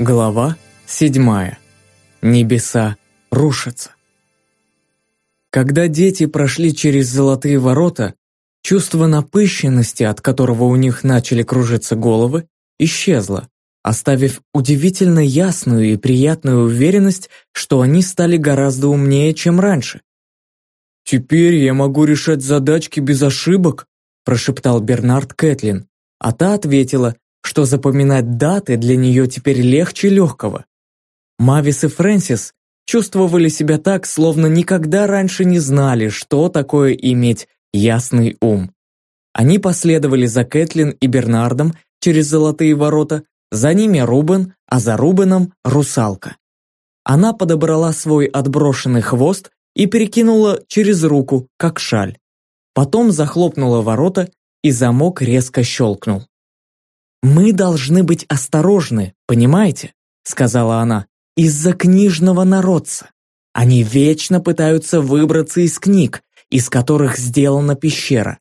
Глава седьмая. Небеса рушатся. Когда дети прошли через золотые ворота, чувство напыщенности, от которого у них начали кружиться головы, исчезло, оставив удивительно ясную и приятную уверенность, что они стали гораздо умнее, чем раньше. «Теперь я могу решать задачки без ошибок», прошептал Бернард Кэтлин, а та ответила, что запоминать даты для нее теперь легче легкого. Мавис и Фрэнсис чувствовали себя так, словно никогда раньше не знали, что такое иметь ясный ум. Они последовали за Кэтлин и Бернардом через золотые ворота, за ними Рубен, а за Рубеном – русалка. Она подобрала свой отброшенный хвост и перекинула через руку, как шаль. Потом захлопнула ворота, и замок резко щелкнул. «Мы должны быть осторожны, понимаете?» сказала она. «Из-за книжного народца. Они вечно пытаются выбраться из книг, из которых сделана пещера.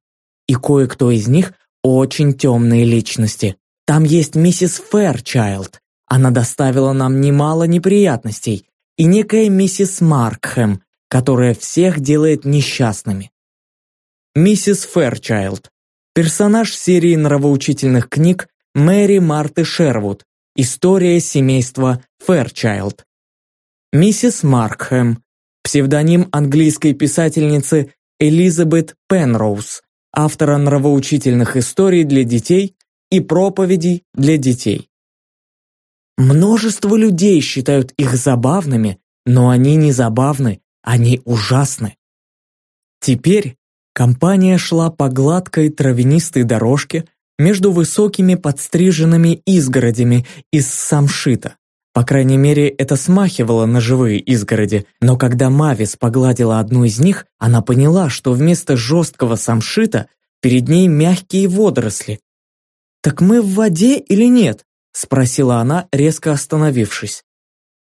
И кое-кто из них очень темные личности. Там есть миссис Фэрчайлд. Она доставила нам немало неприятностей. И некая миссис Маркхэм, которая всех делает несчастными. Миссис Фэрчайлд. Персонаж серии нравоучительных книг Мэри Марты Шервуд. История семейства Фэрчайлд. Миссис Маркхэм. Псевдоним английской писательницы Элизабет Пенроуз, автора нравоучительных историй для детей и проповедей для детей. Множество людей считают их забавными, но они не забавны, они ужасны. Теперь компания шла по гладкой травянистой дорожке между высокими подстриженными изгородями из самшита. По крайней мере, это смахивало на живые изгороди, но когда Мавис погладила одну из них, она поняла, что вместо жесткого самшита перед ней мягкие водоросли. «Так мы в воде или нет?» – спросила она, резко остановившись.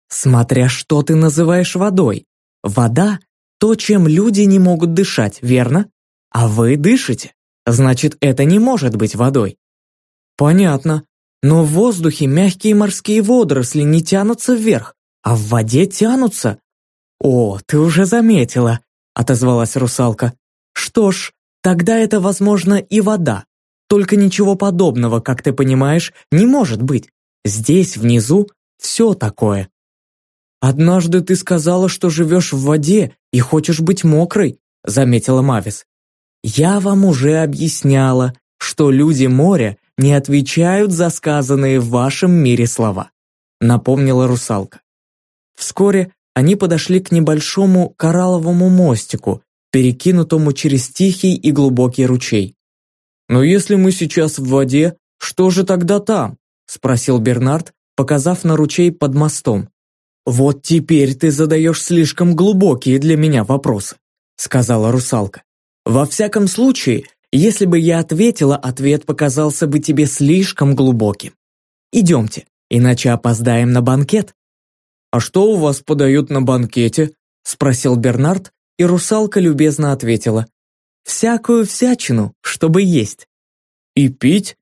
«Смотря что ты называешь водой. Вода – то, чем люди не могут дышать, верно? А вы дышите. Значит, это не может быть водой». «Понятно. Но в воздухе мягкие морские водоросли не тянутся вверх, а в воде тянутся». «О, ты уже заметила», – отозвалась русалка. «Что ж, тогда это, возможно, и вода. Только ничего подобного, как ты понимаешь, не может быть. Здесь, внизу, все такое. «Однажды ты сказала, что живешь в воде и хочешь быть мокрой», заметила Мавис. «Я вам уже объясняла, что люди моря не отвечают за сказанные в вашем мире слова», напомнила русалка. Вскоре они подошли к небольшому коралловому мостику, перекинутому через тихий и глубокий ручей. «Но если мы сейчас в воде, что же тогда там?» спросил Бернард, показав на ручей под мостом. «Вот теперь ты задаешь слишком глубокие для меня вопросы», сказала русалка. «Во всяком случае, если бы я ответила, ответ показался бы тебе слишком глубоким. Идемте, иначе опоздаем на банкет». «А что у вас подают на банкете?» спросил Бернард, и русалка любезно ответила. «Всякую всячину, чтобы есть». «И пить?»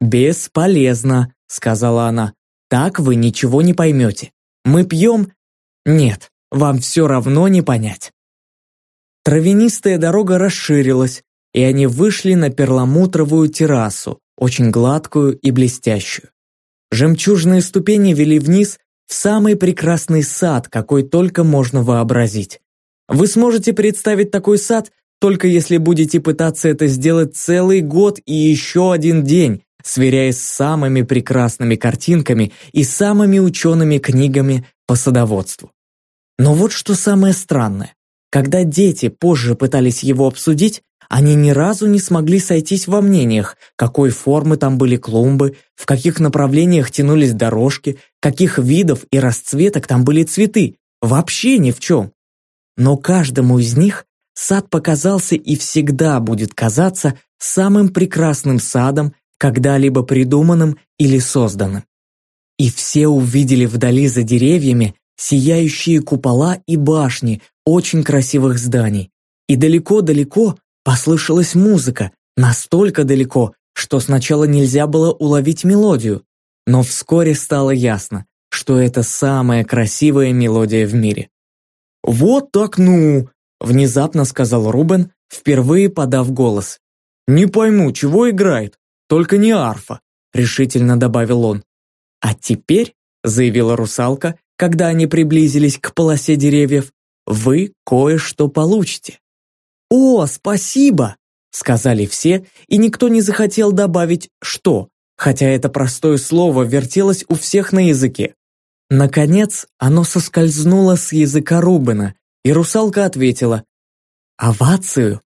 «Бесполезно», сказала она. «Так вы ничего не поймете. Мы пьем? Нет, вам все равно не понять. Травянистая дорога расширилась, и они вышли на перламутровую террасу, очень гладкую и блестящую. Жемчужные ступени вели вниз в самый прекрасный сад, какой только можно вообразить. Вы сможете представить такой сад, только если будете пытаться это сделать целый год и еще один день, сверяясь с самыми прекрасными картинками и самыми учеными книгами по садоводству. Но вот что самое странное. Когда дети позже пытались его обсудить, они ни разу не смогли сойтись во мнениях, какой формы там были клумбы, в каких направлениях тянулись дорожки, каких видов и расцветок там были цветы, вообще ни в чем. Но каждому из них сад показался и всегда будет казаться самым прекрасным садом, когда-либо придуманным или созданным. И все увидели вдали за деревьями сияющие купола и башни очень красивых зданий. И далеко-далеко послышалась музыка, настолько далеко, что сначала нельзя было уловить мелодию. Но вскоре стало ясно, что это самая красивая мелодия в мире. «Вот так ну!» – внезапно сказал Рубен, впервые подав голос. «Не пойму, чего играет, только не арфа», – решительно добавил он. «А теперь», – заявила русалка, когда они приблизились к полосе деревьев, «вы кое-что получите». «О, спасибо!» – сказали все, и никто не захотел добавить «что», хотя это простое слово вертелось у всех на языке. Наконец, оно соскользнуло с языка Рубена, и русалка ответила «Овацию».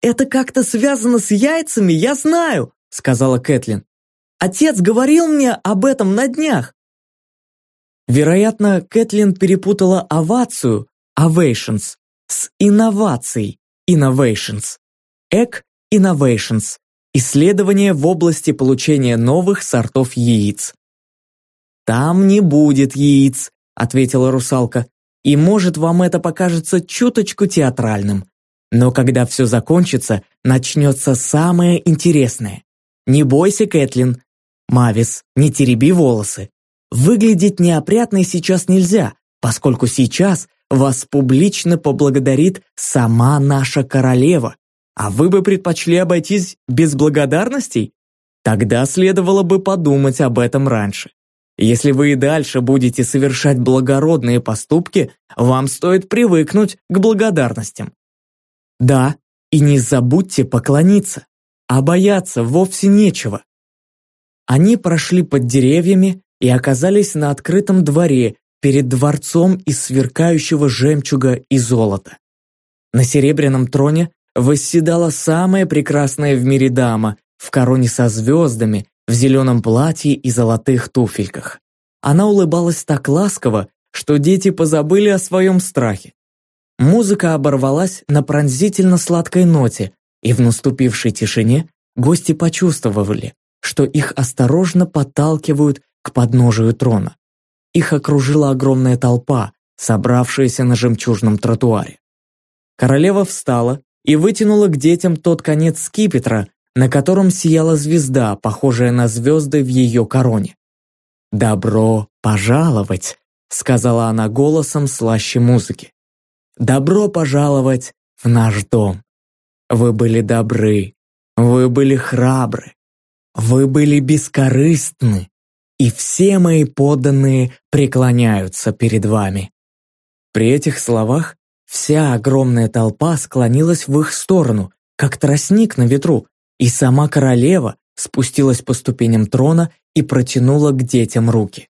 «Это как-то связано с яйцами, я знаю», — сказала Кэтлин. «Отец говорил мне об этом на днях». Вероятно, Кэтлин перепутала овацию, ovations, с инновацией, innovations. Эк Innovations – исследование в области получения новых сортов яиц. «Там не будет яиц», – ответила русалка, «и может вам это покажется чуточку театральным. Но когда все закончится, начнется самое интересное. Не бойся, Кэтлин. Мавис, не тереби волосы. Выглядеть неопрятной сейчас нельзя, поскольку сейчас вас публично поблагодарит сама наша королева. А вы бы предпочли обойтись без благодарностей? Тогда следовало бы подумать об этом раньше. Если вы и дальше будете совершать благородные поступки, вам стоит привыкнуть к благодарностям. Да, и не забудьте поклониться, а бояться вовсе нечего. Они прошли под деревьями и оказались на открытом дворе перед дворцом из сверкающего жемчуга и золота. На серебряном троне восседала самая прекрасная в мире дама в короне со звездами в зеленом платье и золотых туфельках. Она улыбалась так ласково, что дети позабыли о своем страхе. Музыка оборвалась на пронзительно сладкой ноте, и в наступившей тишине гости почувствовали, что их осторожно подталкивают к подножию трона. Их окружила огромная толпа, собравшаяся на жемчужном тротуаре. Королева встала и вытянула к детям тот конец скипетра, на котором сияла звезда, похожая на звезды в ее короне. «Добро пожаловать!» — сказала она голосом слаще музыки. «Добро пожаловать в наш дом! Вы были добры, вы были храбры, вы были бескорыстны, и все мои подданные преклоняются перед вами». При этих словах вся огромная толпа склонилась в их сторону, как тростник на ветру, и сама королева спустилась по ступеням трона и протянула к детям руки.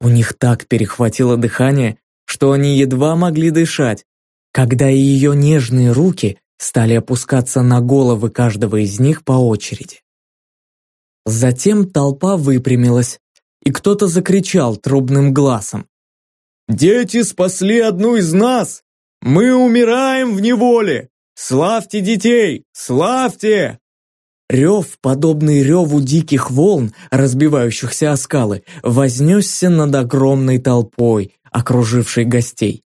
У них так перехватило дыхание, что они едва могли дышать, когда ее нежные руки стали опускаться на головы каждого из них по очереди. Затем толпа выпрямилась, и кто-то закричал трубным глазом. «Дети спасли одну из нас! Мы умираем в неволе! Славьте детей! Славьте!» Рев, подобный реву диких волн, разбивающихся о скалы, вознесся над огромной толпой, окружившей гостей.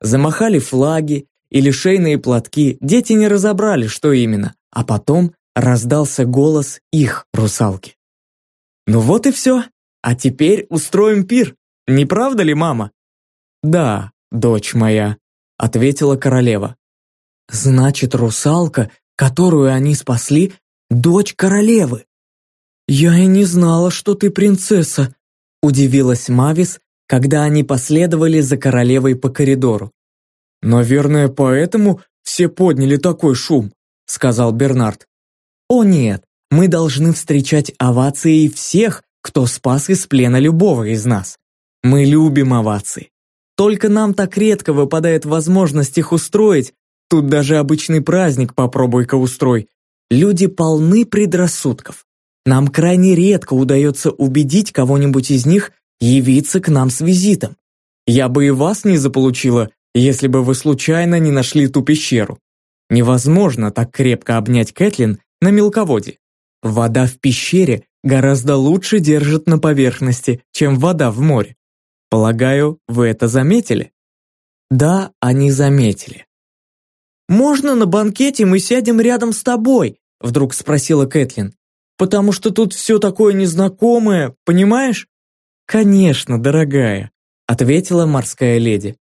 Замахали флаги или шейные платки, дети не разобрали, что именно, а потом раздался голос их русалки. «Ну вот и все, а теперь устроим пир, не правда ли, мама?» «Да, дочь моя», — ответила королева. «Значит, русалка, которую они спасли, дочь королевы. Я и не знала, что ты принцесса, удивилась Мавис, когда они последовали за королевой по коридору. Наверное, поэтому все подняли такой шум, сказал Бернард. О нет, мы должны встречать овации всех, кто спас из плена любого из нас. Мы любим овации. Только нам так редко выпадает возможность их устроить, тут даже обычный праздник попробуй-ка устрой, Люди полны предрассудков. Нам крайне редко удается убедить кого-нибудь из них явиться к нам с визитом. Я бы и вас не заполучила, если бы вы случайно не нашли ту пещеру. Невозможно так крепко обнять Кэтлин на мелководье. Вода в пещере гораздо лучше держит на поверхности, чем вода в море. Полагаю, вы это заметили? Да, они заметили. «Можно на банкете мы сядем рядом с тобой?» Вдруг спросила Кэтлин. «Потому что тут все такое незнакомое, понимаешь?» «Конечно, дорогая», — ответила морская леди.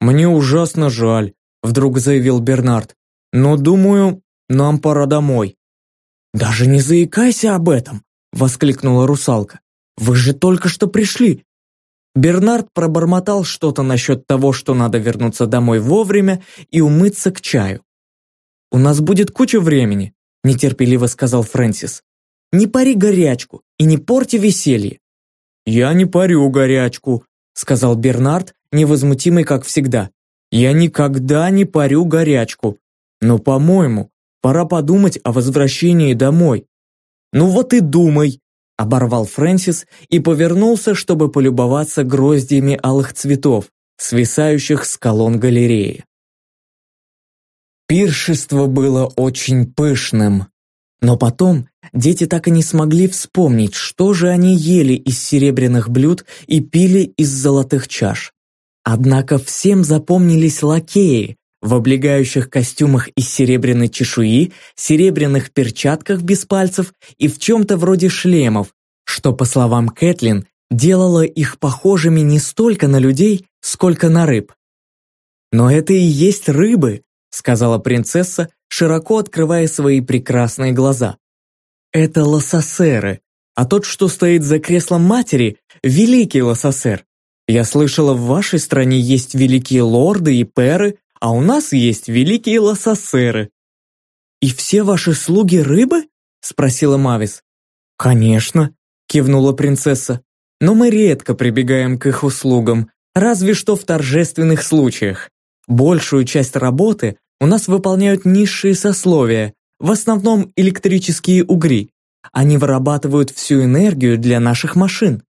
«Мне ужасно жаль», — вдруг заявил Бернард. «Но, думаю, нам пора домой». «Даже не заикайся об этом!» — воскликнула русалка. «Вы же только что пришли!» Бернард пробормотал что-то насчет того, что надо вернуться домой вовремя и умыться к чаю. «У нас будет куча времени», – нетерпеливо сказал Фрэнсис. «Не пари горячку и не порти веселье». «Я не парю горячку», – сказал Бернард, невозмутимый как всегда. «Я никогда не парю горячку. Но, по-моему, пора подумать о возвращении домой». «Ну вот и думай», – оборвал Фрэнсис и повернулся, чтобы полюбоваться гроздьями алых цветов, свисающих с колонн галереи. Пиршество было очень пышным. Но потом дети так и не смогли вспомнить, что же они ели из серебряных блюд и пили из золотых чаш. Однако всем запомнились лакеи в облегающих костюмах из серебряной чешуи, серебряных перчатках без пальцев и в чем-то вроде шлемов, что, по словам Кэтлин, делало их похожими не столько на людей, сколько на рыб. Но это и есть рыбы, сказала принцесса, широко открывая свои прекрасные глаза. «Это лососеры, а тот, что стоит за креслом матери, великий лососер. Я слышала, в вашей стране есть великие лорды и перы, а у нас есть великие лососеры». «И все ваши слуги рыбы?» – спросила Мавис. «Конечно», – кивнула принцесса. «Но мы редко прибегаем к их услугам, разве что в торжественных случаях. Большую часть работы у нас выполняют низшие сословия, в основном электрические угри. Они вырабатывают всю энергию для наших машин.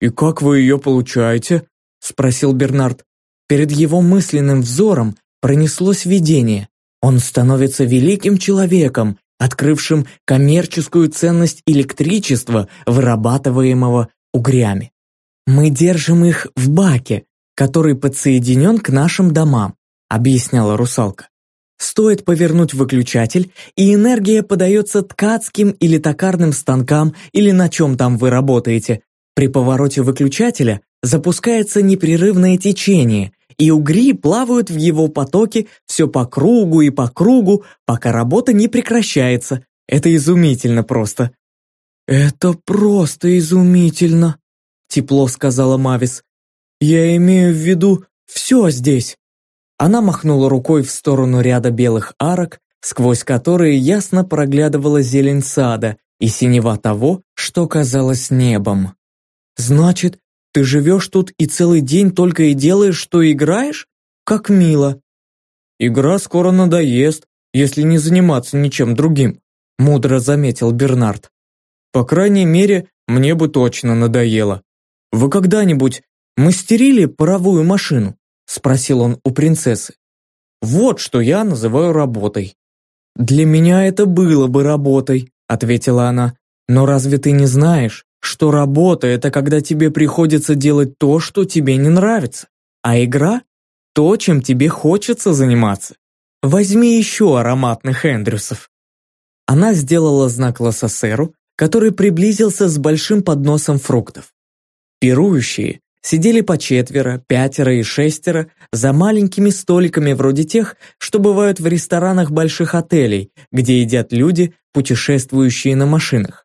«И как вы ее получаете?» – спросил Бернард. Перед его мысленным взором пронеслось видение. Он становится великим человеком, открывшим коммерческую ценность электричества, вырабатываемого угрями. Мы держим их в баке, который подсоединен к нашим домам объясняла русалка. Стоит повернуть выключатель, и энергия подается ткацким или токарным станкам или на чем там вы работаете. При повороте выключателя запускается непрерывное течение, и угри плавают в его потоке все по кругу и по кругу, пока работа не прекращается. Это изумительно просто. «Это просто изумительно», — тепло сказала Мавис. «Я имею в виду все здесь». Она махнула рукой в сторону ряда белых арок, сквозь которые ясно проглядывала зелень сада и синева того, что казалось небом. «Значит, ты живешь тут и целый день только и делаешь, что играешь? Как мило!» «Игра скоро надоест, если не заниматься ничем другим», мудро заметил Бернард. «По крайней мере, мне бы точно надоело. Вы когда-нибудь мастерили паровую машину?» спросил он у принцессы. «Вот что я называю работой». «Для меня это было бы работой», ответила она. «Но разве ты не знаешь, что работа – это когда тебе приходится делать то, что тебе не нравится, а игра – то, чем тебе хочется заниматься? Возьми еще ароматных Эндрюсов». Она сделала знак Лассасеру, который приблизился с большим подносом фруктов. Пирующие Сидели по четверо, пятеро и шестеро за маленькими столиками вроде тех, что бывают в ресторанах больших отелей, где едят люди, путешествующие на машинах.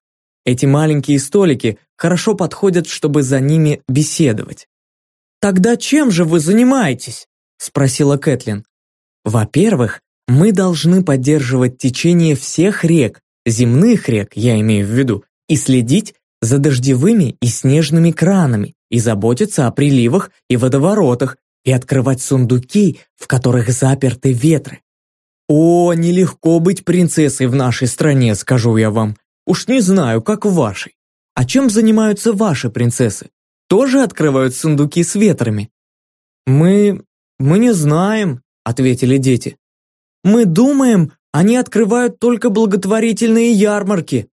Эти маленькие столики хорошо подходят, чтобы за ними беседовать. «Тогда чем же вы занимаетесь?» – спросила Кэтлин. «Во-первых, мы должны поддерживать течение всех рек, земных рек, я имею в виду, и следить за дождевыми и снежными кранами, и заботиться о приливах и водоворотах, и открывать сундуки, в которых заперты ветры. О, нелегко быть принцессой в нашей стране, скажу я вам. Уж не знаю, как в вашей. А чем занимаются ваши принцессы? Тоже открывают сундуки с ветрами? Мы... мы не знаем, ответили дети. Мы думаем, они открывают только благотворительные ярмарки.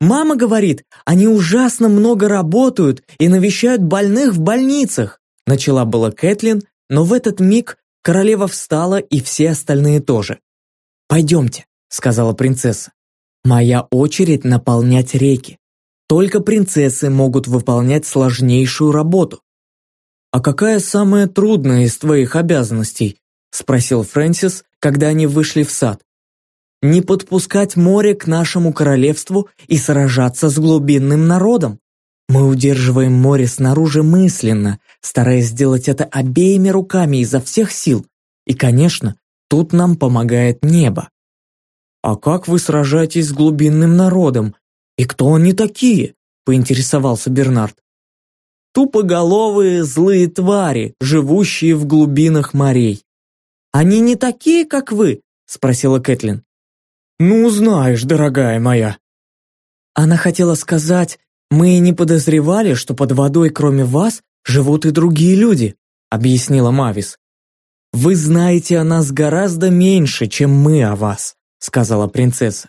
Мама говорит, они ужасно много работают и навещают больных в больницах. Начала была Кэтлин, но в этот миг королева встала и все остальные тоже. «Пойдемте», — сказала принцесса. «Моя очередь наполнять реки. Только принцессы могут выполнять сложнейшую работу. «А какая самая трудная из твоих обязанностей?» – спросил Фрэнсис, когда они вышли в сад. «Не подпускать море к нашему королевству и сражаться с глубинным народом. Мы удерживаем море снаружи мысленно, стараясь сделать это обеими руками изо всех сил. И, конечно, тут нам помогает небо. «А как вы сражаетесь с глубинным народом? И кто они такие?» – поинтересовался Бернард. «Тупоголовые злые твари, живущие в глубинах морей. Они не такие, как вы?» – спросила Кэтлин. «Ну, знаешь, дорогая моя». Она хотела сказать, мы не подозревали, что под водой, кроме вас, живут и другие люди, объяснила Мавис. Вы знаете о нас гораздо меньше, чем мы о вас, сказала принцесса.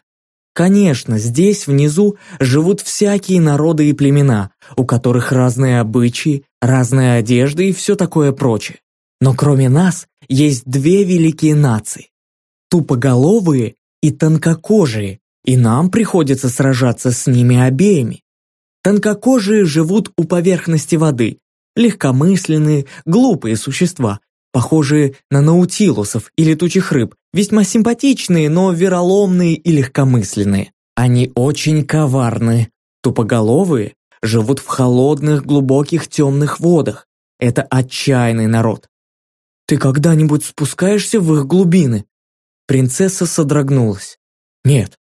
Конечно, здесь внизу живут всякие народы и племена, у которых разные обычаи, разная одежда и все такое прочее. Но кроме нас есть две великие нации – тупоголовые и тонкокожие, и нам приходится сражаться с ними обеими. Тонкокожие живут у поверхности воды, легкомысленные, глупые существа, похожие на наутилусов и летучих рыб, весьма симпатичные, но вероломные и легкомысленные. Они очень коварны. Тупоголовые живут в холодных, глубоких, темных водах. Это отчаянный народ. Ты когда-нибудь спускаешься в их глубины? Принцесса содрогнулась. Нет.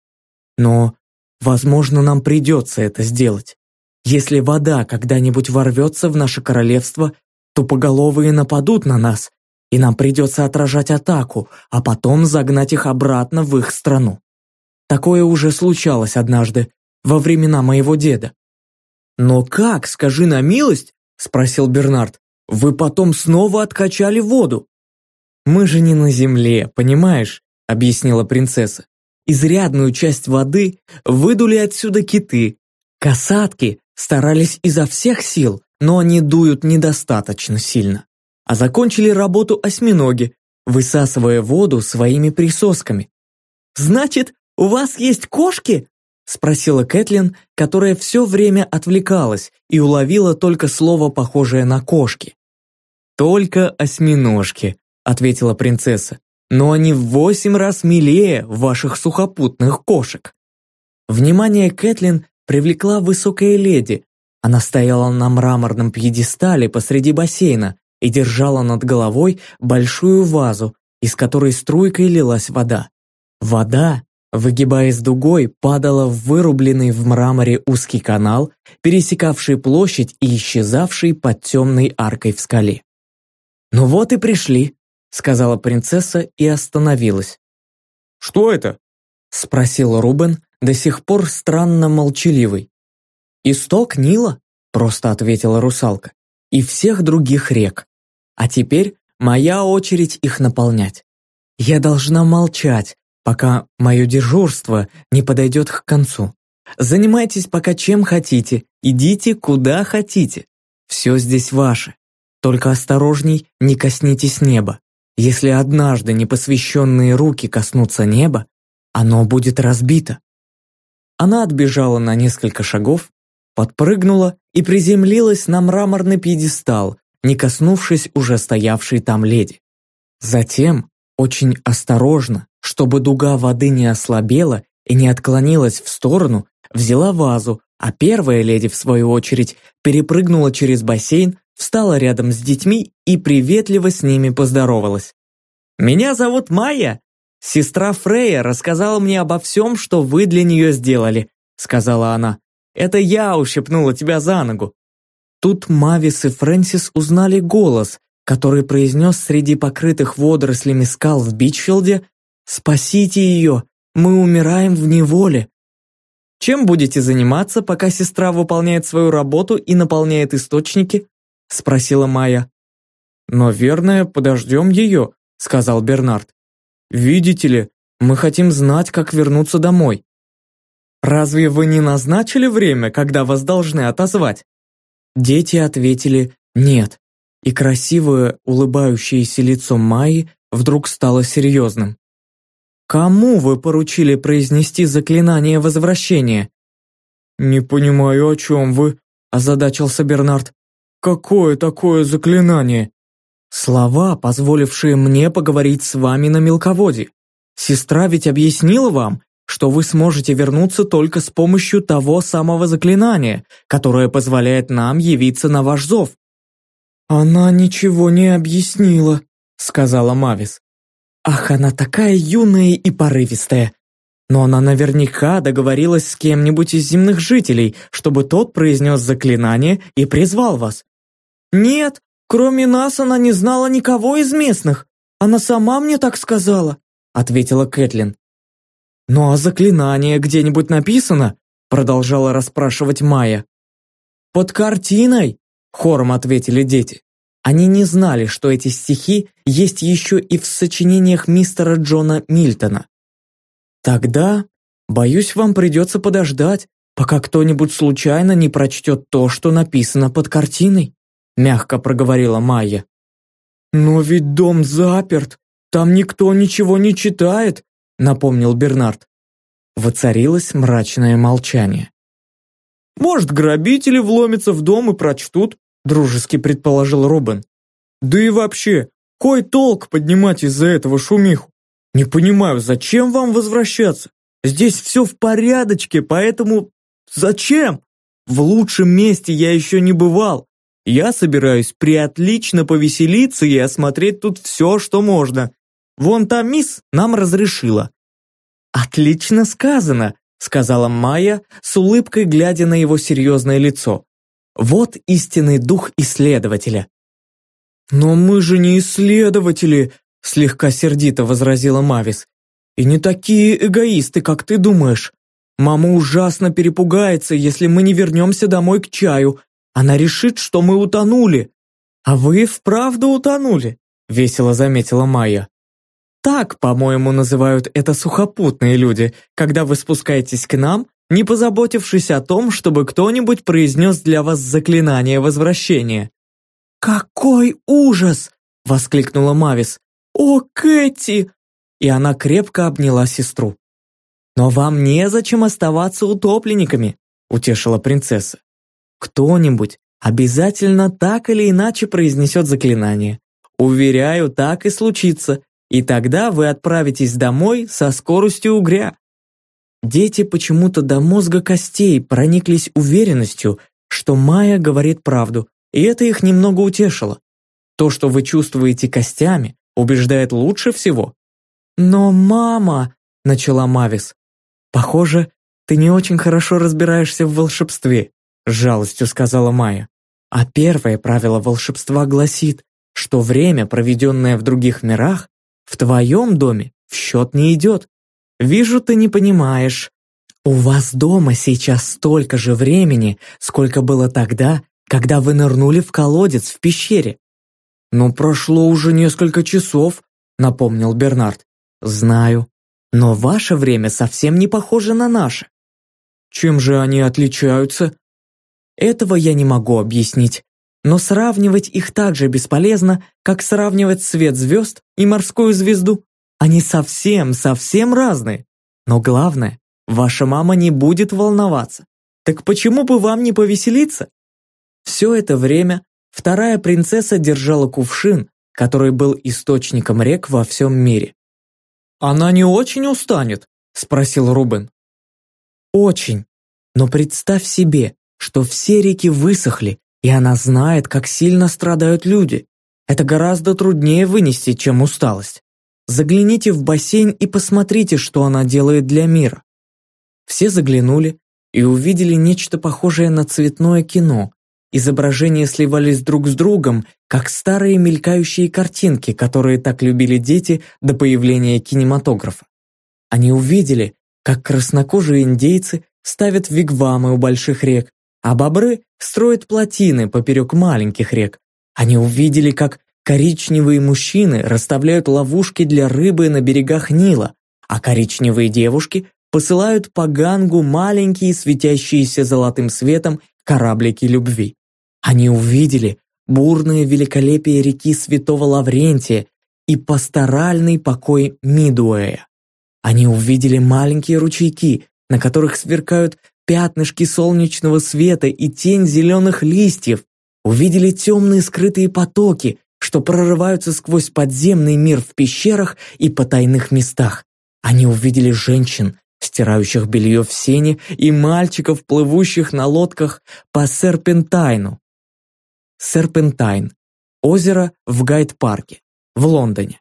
Но, возможно, нам придется это сделать. Если вода когда-нибудь ворвется в наше королевство, то поголовые нападут на нас, и нам придется отражать атаку, а потом загнать их обратно в их страну. Такое уже случалось однажды, во времена моего деда. «Но как, скажи на милость?» – спросил Бернард. «Вы потом снова откачали воду». «Мы же не на земле, понимаешь?» – объяснила принцесса. «Изрядную часть воды выдули отсюда киты. Касатки Старались изо всех сил, но они дуют недостаточно сильно. А закончили работу осьминоги, высасывая воду своими присосками. «Значит, у вас есть кошки?» спросила Кэтлин, которая все время отвлекалась и уловила только слово, похожее на кошки. «Только осьминожки», — ответила принцесса, «но они в восемь раз милее ваших сухопутных кошек». Внимание Кэтлин привлекла высокая леди. Она стояла на мраморном пьедестале посреди бассейна и держала над головой большую вазу, из которой струйкой лилась вода. Вода, выгибаясь дугой, падала в вырубленный в мраморе узкий канал, пересекавший площадь и исчезавший под темной аркой в скале. «Ну вот и пришли», — сказала принцесса и остановилась. «Что это?» — спросил Рубен, до сих пор странно молчаливый. «Исток Нила», — просто ответила русалка, — «и всех других рек. А теперь моя очередь их наполнять. Я должна молчать, пока мое дежурство не подойдет к концу. Занимайтесь пока чем хотите, идите куда хотите. Все здесь ваше. Только осторожней, не коснитесь неба. Если однажды непосвященные руки коснутся неба, оно будет разбито. Она отбежала на несколько шагов, подпрыгнула и приземлилась на мраморный пьедестал, не коснувшись уже стоявшей там леди. Затем, очень осторожно, чтобы дуга воды не ослабела и не отклонилась в сторону, взяла вазу, а первая леди, в свою очередь, перепрыгнула через бассейн, встала рядом с детьми и приветливо с ними поздоровалась. «Меня зовут Майя, «Сестра Фрея рассказала мне обо всем, что вы для нее сделали», сказала она. «Это я ущипнула тебя за ногу». Тут Мавис и Фрэнсис узнали голос, который произнес среди покрытых водорослями скал в Бичфилде «Спасите ее, мы умираем в неволе». «Чем будете заниматься, пока сестра выполняет свою работу и наполняет источники?» спросила Майя. «Наверное, подождем ее», сказал Бернард. Видите ли, мы хотим знать, как вернуться домой. Разве вы не назначили время, когда вас должны отозвать? Дети ответили «нет», и красивое улыбающееся лицо Майи вдруг стало серьезным. «Кому вы поручили произнести заклинание возвращения?» «Не понимаю, о чем вы», – озадачился Бернард. «Какое такое заклинание?» «Слова, позволившие мне поговорить с вами на мелководье. Сестра ведь объяснила вам, что вы сможете вернуться только с помощью того самого заклинания, которое позволяет нам явиться на ваш зов». «Она ничего не объяснила», – сказала Мавис. «Ах, она такая юная и порывистая. Но она наверняка договорилась с кем-нибудь из земных жителей, чтобы тот произнес заклинание и призвал вас. Нет, кроме нас она не знала никого из местных. Она сама мне так сказала, ответила Кэтлин. Ну а заклинание где-нибудь написано? Продолжала расспрашивать Майя. Под картиной, хором ответили дети. Они не знали, что эти стихи есть еще и в сочинениях мистера Джона Мильтона. Тогда, боюсь, вам придется подождать, пока кто-нибудь случайно не прочтет то, что написано под картиной», мягко проговорила Майя. «Но ведь дом заперт, там никто ничего не читает», напомнил Бернард. Воцарилось мрачное молчание. «Может, грабители вломятся в дом и прочтут?» дружески предположил Рубен. «Да и вообще, кой толк поднимать из-за этого шумиху? Не понимаю, зачем вам возвращаться? Здесь все в порядочке, поэтому зачем? В лучшем месте я еще не бывал. Я собираюсь приотлично повеселиться и осмотреть тут все, что можно. Вон та мисс нам разрешила». «Отлично сказано», — сказала Майя, с улыбкой глядя на его серьезное лицо. «Вот истинный дух исследователя». «Но мы же не исследователи», слегка сердито возразила Мавис. И не такие эгоисты, как ты думаешь. Мама ужасно перепугается, если мы не вернемся домой к чаю. Она решит, что мы утонули. А вы вправду утонули, весело заметила Майя. Так, по-моему, называют это сухопутные люди, когда вы спускаетесь к нам, не позаботившись о том, чтобы кто-нибудь произнес для вас заклинание возвращения. «Какой ужас!» — воскликнула Мавис. «О, Кэти!» И она крепко обняла сестру. «Но вам незачем оставаться утопленниками», утешила принцесса. «Кто-нибудь обязательно так или иначе произнесет заклинание. Уверяю, так и случится, и тогда вы отправитесь домой со скоростью угря». Дети почему-то до мозга костей прониклись уверенностью, что Майя говорит правду, и это их немного утешило. То, что вы чувствуете костями, убеждает лучше всего. «Но мама...» — начала Мавис. «Похоже, ты не очень хорошо разбираешься в волшебстве», — с жалостью сказала Майя. «А первое правило волшебства гласит, что время, проведенное в других мирах, в твоем доме в счет не идет. Вижу, ты не понимаешь. У вас дома сейчас столько же времени, сколько было тогда, когда вы нырнули в колодец в пещере. «Но прошло уже несколько часов», — напомнил Бернард. «Знаю. Но ваше время совсем не похоже на наше». «Чем же они отличаются?» «Этого я не могу объяснить. Но сравнивать их так же бесполезно, как сравнивать свет звезд и морскую звезду. Они совсем, совсем разные. Но главное, ваша мама не будет волноваться. Так почему бы вам не повеселиться?» Все это время Вторая принцесса держала кувшин, который был источником рек во всем мире. «Она не очень устанет?» – спросил Рубен. «Очень. Но представь себе, что все реки высохли, и она знает, как сильно страдают люди. Это гораздо труднее вынести, чем усталость. Загляните в бассейн и посмотрите, что она делает для мира». Все заглянули и увидели нечто похожее на цветное кино, Изображения сливались друг с другом, как старые мелькающие картинки, которые так любили дети до появления кинематографа. Они увидели, как краснокожие индейцы ставят вигвамы у больших рек, а бобры строят плотины поперек маленьких рек. Они увидели, как коричневые мужчины расставляют ловушки для рыбы на берегах Нила, а коричневые девушки посылают по гангу маленькие светящиеся золотым светом кораблики любви. Они увидели бурное великолепие реки Святого Лаврентия и пасторальный покой Мидуэя. Они увидели маленькие ручейки, на которых сверкают пятнышки солнечного света и тень зеленых листьев, увидели темные скрытые потоки, что прорываются сквозь подземный мир в пещерах и потайных местах. Они увидели женщин, стирающих белье в сене, и мальчиков, плывущих на лодках по Серпентайну. Серпентайн – озеро в Гайд-парке, в Лондоне.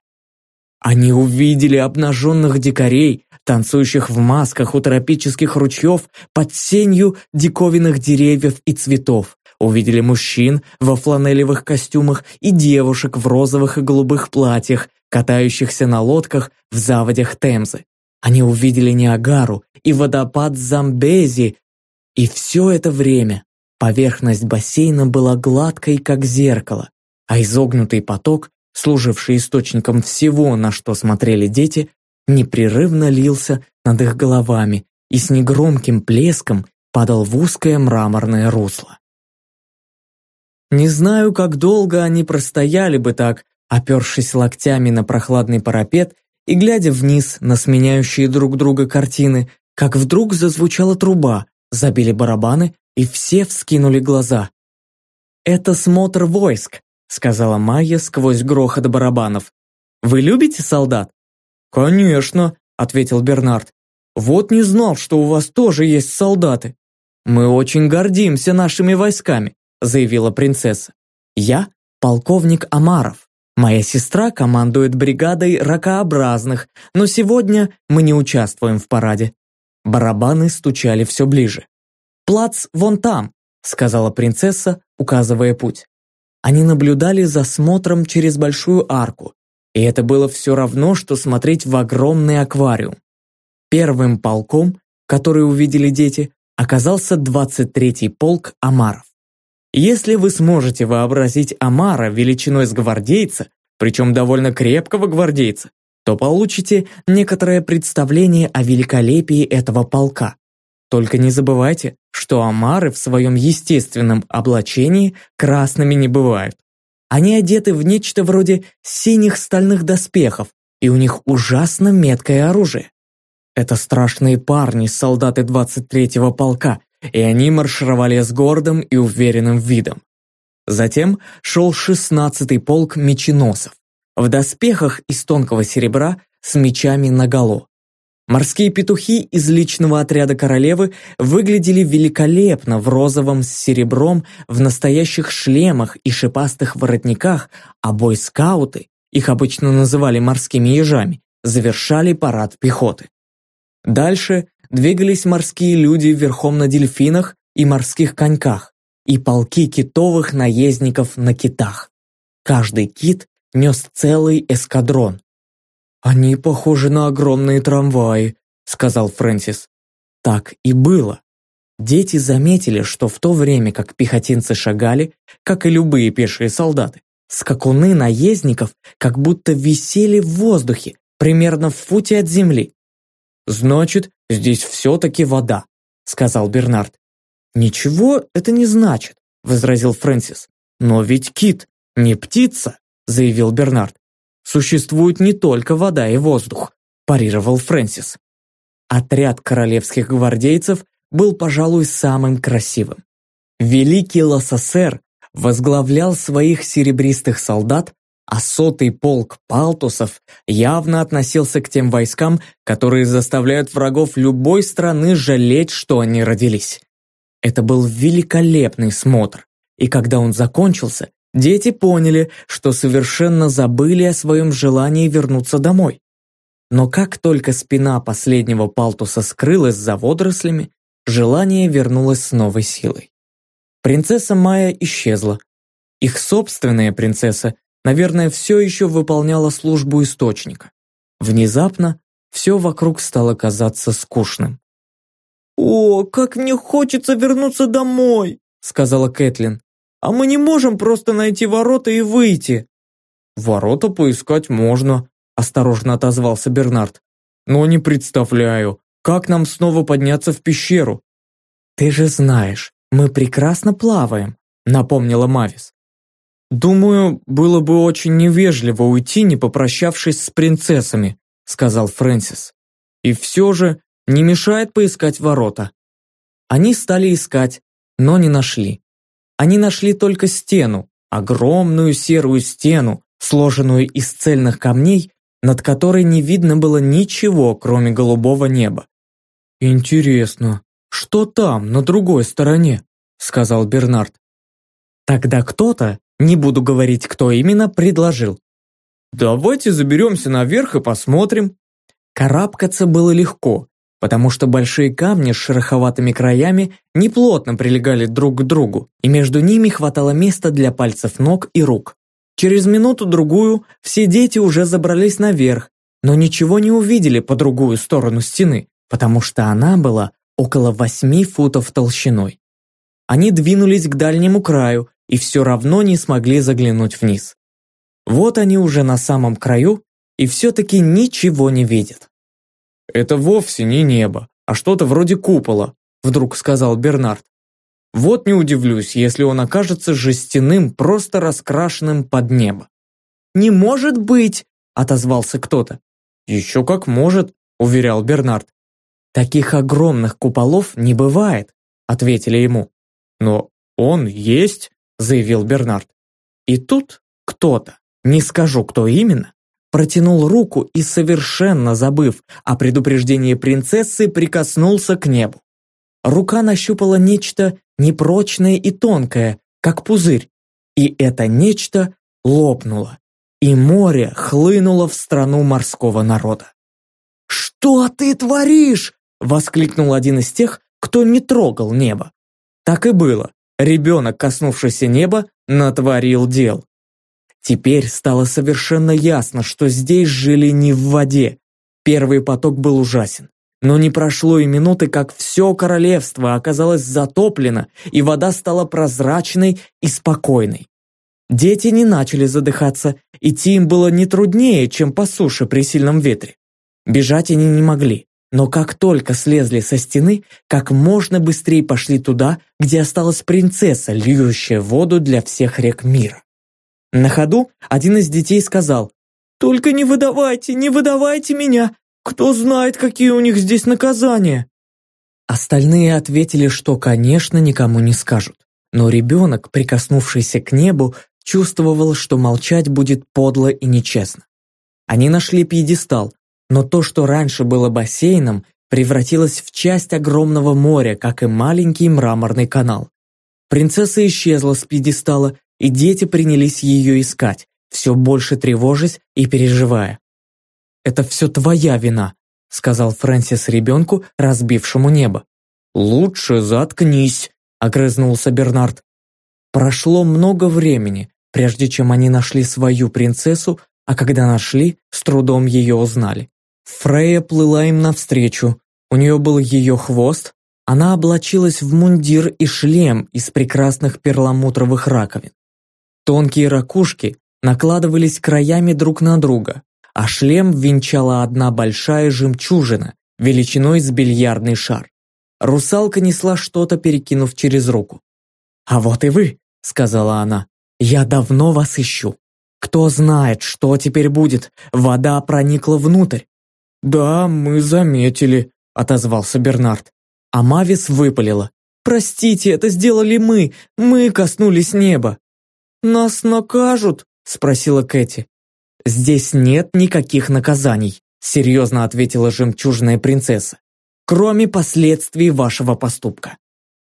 Они увидели обнаженных дикарей, танцующих в масках у тропических ручьев под сенью диковинных деревьев и цветов. Увидели мужчин во фланелевых костюмах и девушек в розовых и голубых платьях, катающихся на лодках в заводях Темзы. Они увидели Ниагару и водопад Замбези, и все это время поверхность бассейна была гладкой, как зеркало, а изогнутый поток, служивший источником всего, на что смотрели дети, непрерывно лился над их головами и с негромким плеском падал в узкое мраморное русло. Не знаю, как долго они простояли бы так, опершись локтями на прохладный парапет и глядя вниз на сменяющие друг друга картины, как вдруг зазвучала труба, забили барабаны, и все вскинули глаза. «Это смотр войск», — сказала Майя сквозь грохот барабанов. «Вы любите солдат?» «Конечно», — ответил Бернард. «Вот не знал, что у вас тоже есть солдаты». «Мы очень гордимся нашими войсками», — заявила принцесса. «Я полковник Амаров. Моя сестра командует бригадой ракообразных, но сегодня мы не участвуем в параде. Барабаны стучали все ближе. «Плац вон там», — сказала принцесса, указывая путь. Они наблюдали за смотром через большую арку, и это было все равно, что смотреть в огромный аквариум. Первым полком, который увидели дети, оказался 23-й полк Амаров. Если вы сможете вообразить Амара величиной с гвардейца, причем довольно крепкого гвардейца, то получите некоторое представление о великолепии этого полка. Только не забывайте, что Амары в своем естественном облачении красными не бывают. Они одеты в нечто вроде синих стальных доспехов, и у них ужасно меткое оружие. Это страшные парни, солдаты 23-го полка, и они маршировали с гордым и уверенным видом. Затем шел шестнадцатый полк меченосов, в доспехах из тонкого серебра с мечами наголо. Морские петухи из личного отряда королевы выглядели великолепно в розовом с серебром, в настоящих шлемах и шипастых воротниках, а бойскауты, их обычно называли морскими ежами, завершали парад пехоты. Дальше двигались морские люди верхом на дельфинах и морских коньках, и полки китовых наездников на китах. Каждый кит нес целый эскадрон. «Они похожи на огромные трамваи», — сказал Фрэнсис. Так и было. Дети заметили, что в то время, как пехотинцы шагали, как и любые пешие солдаты, скакуны наездников как будто висели в воздухе, примерно в футе от земли. «Значит, здесь все-таки вода», — сказал Бернард. «Ничего это не значит», — возразил Фрэнсис. «Но ведь кит не птица», — заявил Бернард. «Существует не только вода и воздух», – парировал Фрэнсис. Отряд королевских гвардейцев был, пожалуй, самым красивым. Великий Лассасер возглавлял своих серебристых солдат а сотый полк палтусов явно относился к тем войскам, которые заставляют врагов любой страны жалеть, что они родились. Это был великолепный смотр, и когда он закончился, дети поняли, что совершенно забыли о своем желании вернуться домой. Но как только спина последнего палтуса скрылась за водорослями, желание вернулось с новой силой. Принцесса Майя исчезла. Их собственная принцесса наверное, все еще выполняла службу источника. Внезапно все вокруг стало казаться скучным. «О, как мне хочется вернуться домой!» сказала Кэтлин. «А мы не можем просто найти ворота и выйти!» «Ворота поискать можно», осторожно отозвался Бернард. «Но не представляю, как нам снова подняться в пещеру?» «Ты же знаешь, мы прекрасно плаваем», напомнила Мавис. «Думаю, было бы очень невежливо уйти, не попрощавшись с принцессами», сказал Фрэнсис. «И все же не мешает поискать ворота». Они стали искать, но не нашли. Они нашли только стену, огромную серую стену, сложенную из цельных камней, над которой не видно было ничего, кроме голубого неба. «Интересно, что там, на другой стороне?» – сказал Бернард. Тогда кто-то, не буду говорить, кто именно, предложил. «Давайте заберемся наверх и посмотрим». Карабкаться было легко, потому что большие камни с шероховатыми краями неплотно прилегали друг к другу, и между ними хватало места для пальцев ног и рук. Через минуту-другую все дети уже забрались наверх, но ничего не увидели по другую сторону стены, потому что она была около восьми футов толщиной. Они двинулись к дальнему краю и все равно не смогли заглянуть вниз. Вот они уже на самом краю и все-таки ничего не видят. «Это вовсе не небо, а что-то вроде купола», вдруг сказал Бернард. «Вот не удивлюсь, если он окажется жестяным, просто раскрашенным под небо». «Не может быть!» – отозвался кто-то. «Еще как может», – уверял Бернард. «Таких огромных куполов не бывает», – ответили ему. «Но он есть», – заявил Бернард. И тут кто-то, не скажу кто именно, протянул руку и, совершенно забыв о предупреждении принцессы, прикоснулся к небу. Рука нащупала нечто непрочное и тонкое, как пузырь, и это нечто лопнуло, и море хлынуло в страну морского народа. «Что ты творишь?» – воскликнул один из тех, кто не трогал небо. Так и было. Ребенок, коснувшийся неба, натворил дел. Теперь стало совершенно ясно, что здесь жили не в воде. Первый поток был ужасен. Но не прошло и минуты, как все королевство оказалось затоплено, и вода стала прозрачной и спокойной. Дети не начали задыхаться, идти им было не труднее, чем по суше при сильном ветре. Бежать они не могли, но как только слезли со стены, как можно быстрее пошли туда, где осталась принцесса, льющая воду для всех рек мира. На ходу один из детей сказал, «Только не выдавайте, не выдавайте меня! Кто знает, какие у них здесь наказания!» Остальные ответили, что, конечно, никому не скажут. Но ребенок, прикоснувшийся к небу, чувствовал, что молчать будет подло и нечестно. Они нашли пьедестал, но то, что раньше было бассейном, превратилось в часть огромного моря, как и маленький мраморный канал. Принцесса исчезла с пьедестала, и дети принялись ее искать, все больше тревожась и переживая. «Это все твоя вина», — сказал Фрэнсис ребенку, разбившему небо. «Лучше заткнись», — огрызнулся Бернард. Прошло много времени, прежде чем они нашли свою принцессу, а когда нашли, с трудом ее узнали. Фрея плыла им навстречу, у нее был ее хвост, она облачилась в мундир и шлем из прекрасных перламутровых раковин. Тонкие ракушки накладывались краями друг на друга, а шлем венчала одна большая жемчужина, величиной с бильярдный шар. Русалка несла что-то, перекинув через руку. «А вот и вы», — сказала она, — «я давно вас ищу. Кто знает, что теперь будет, вода проникла внутрь». «Да, мы заметили», — отозвался Бернард. А Мавис выпалила. «Простите, это сделали мы, мы коснулись неба». «Нас накажут?» – спросила Кэти. «Здесь нет никаких наказаний», – серьезно ответила жемчужная принцесса, «кроме последствий вашего поступка.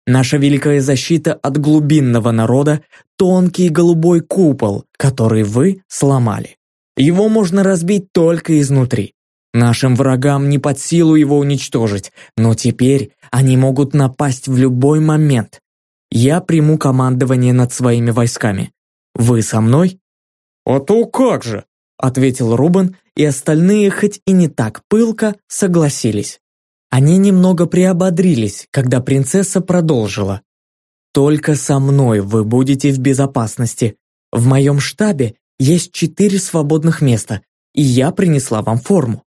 Наша великая защита от глубинного народа – тонкий голубой купол, который вы сломали. Его можно разбить только изнутри. Нашим врагам не под силу его уничтожить, но теперь они могут напасть в любой момент. Я приму командование над своими войсками. Вы со мной?» «А то как же!» – ответил Рубен, и остальные, хоть и не так пылко, согласились. Они немного приободрились, когда принцесса продолжила. «Только со мной вы будете в безопасности. В моем штабе есть четыре свободных места, и я принесла вам форму».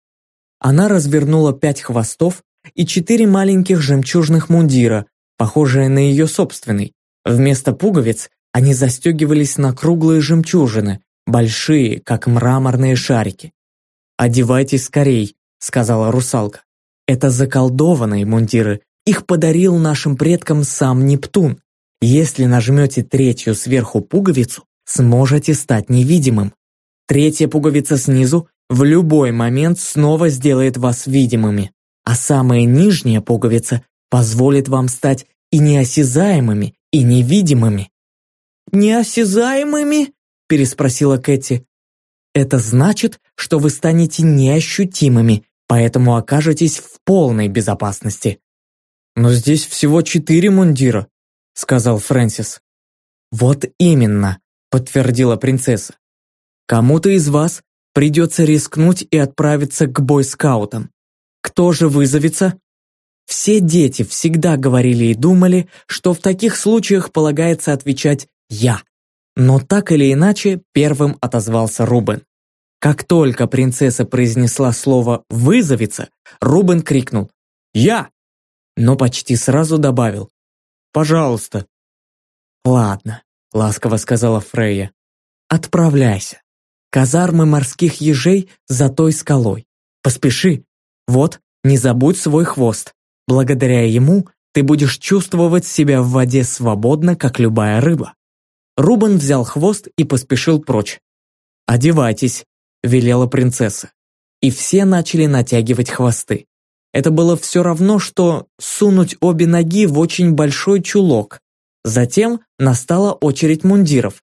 Она развернула пять хвостов и четыре маленьких жемчужных мундира, похожие на ее собственный. Вместо пуговиц они застегивались на круглые жемчужины, большие, как мраморные шарики. «Одевайтесь скорей», — сказала русалка. «Это заколдованные мундиры, Их подарил нашим предкам сам Нептун. Если нажмете третью сверху пуговицу, сможете стать невидимым. Третья пуговица снизу в любой момент снова сделает вас видимыми, а самая нижняя пуговица позволит вам стать и неосязаемыми, и невидимыми. «Неосязаемыми?» – переспросила Кэти. «Это значит, что вы станете неощутимыми, поэтому окажетесь в полной безопасности». «Но здесь всего четыре мундира», – сказал Фрэнсис. «Вот именно», – подтвердила принцесса. «Кому-то из вас придется рискнуть и отправиться к бойскаутам. Кто же вызовется?» Все дети всегда говорили и думали, что в таких случаях полагается отвечать «я». Но так или иначе первым отозвался Рубен. Как только принцесса произнесла слово «вызовется», Рубен крикнул «Я!», но почти сразу добавил «Пожалуйста». «Ладно», — ласково сказала Фрейя, «отправляйся. Казармы морских ежей за той скалой. Поспеши. Вот, не забудь свой хвост. Благодаря ему ты будешь чувствовать себя в воде свободно, как любая рыба». Рубен взял хвост и поспешил прочь. «Одевайтесь», – велела принцесса. И все начали натягивать хвосты. Это было все равно, что сунуть обе ноги в очень большой чулок. Затем настала очередь мундиров.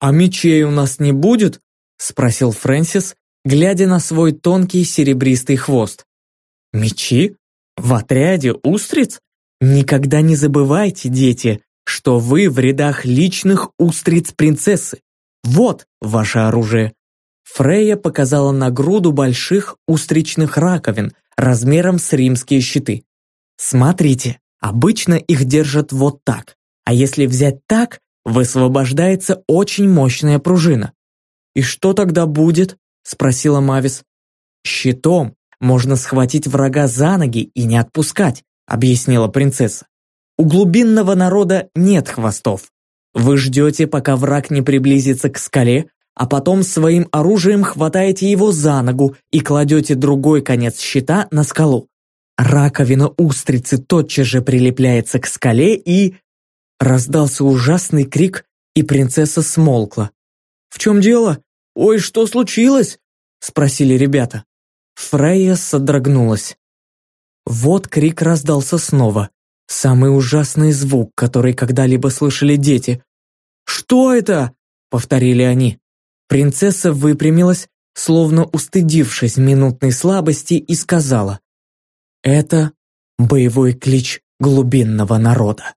«А мечей у нас не будет?» – спросил Фрэнсис, глядя на свой тонкий серебристый хвост. «Мечи? В отряде устриц? Никогда не забывайте, дети, что вы в рядах личных устриц принцессы. Вот ваше оружие. Фрейя показала на груду больших устричных раковин размером с римские щиты. Смотрите, обычно их держат вот так, а если взять так, высвобождается очень мощная пружина. «И что тогда будет?» – спросила Мавис. «Щитом можно схватить врага за ноги и не отпускать», – объяснила принцесса. У глубинного народа нет хвостов. Вы ждете, пока враг не приблизится к скале, а потом своим оружием хватаете его за ногу и кладете другой конец щита на скалу. Раковина устрицы тотчас же прилепляется к скале и... Раздался ужасный крик, и принцесса смолкла. «В чем дело? Ой, что случилось?» – спросили ребята. Фрейя содрогнулась. Вот крик раздался снова, Самый ужасный звук, который когда-либо слышали дети. «Что это?» — повторили они. Принцесса выпрямилась, словно устыдившись минутной слабости, и сказала. «Это боевой клич глубинного народа».